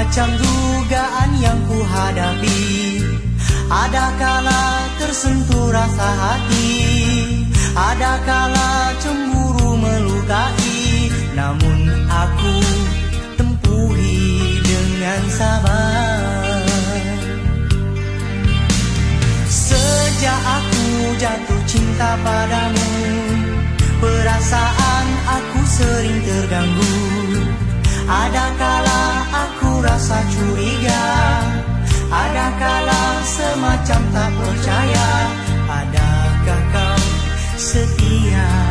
macam dugaan yang kuhadapi Ada kala tersentuh rasa hati? Ada kala cemburu melukai? Namun aku tempuhi dengan sabar. Sejak aku jatuh cinta padamu Perasaan aku sering terganggu. Ada kala rasa curiga. Ada kala semacam tak percaya? Adakah kau setia?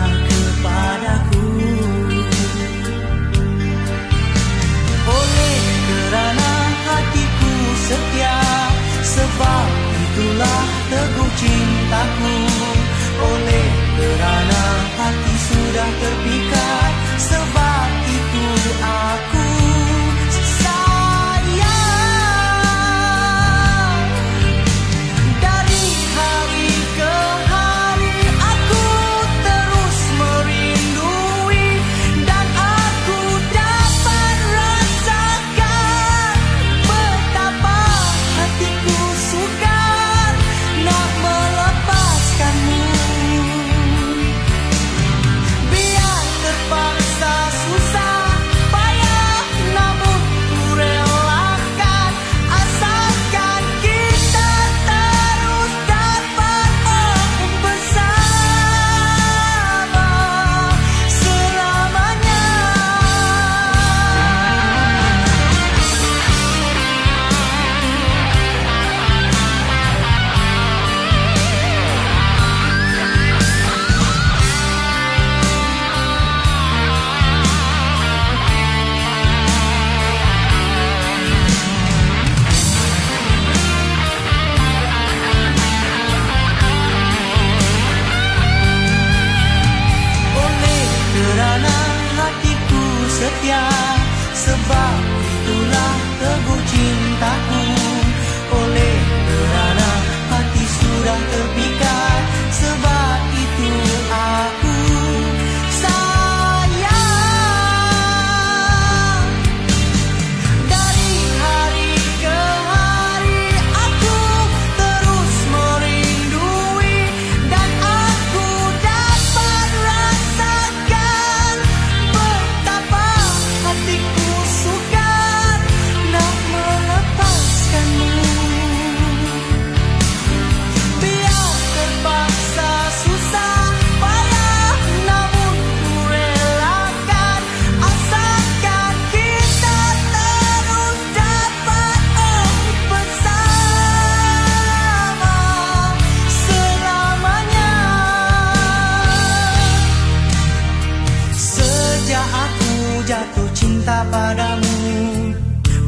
Aku jatuh cinta padamu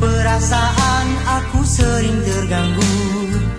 Perasaan aku sering terganggu.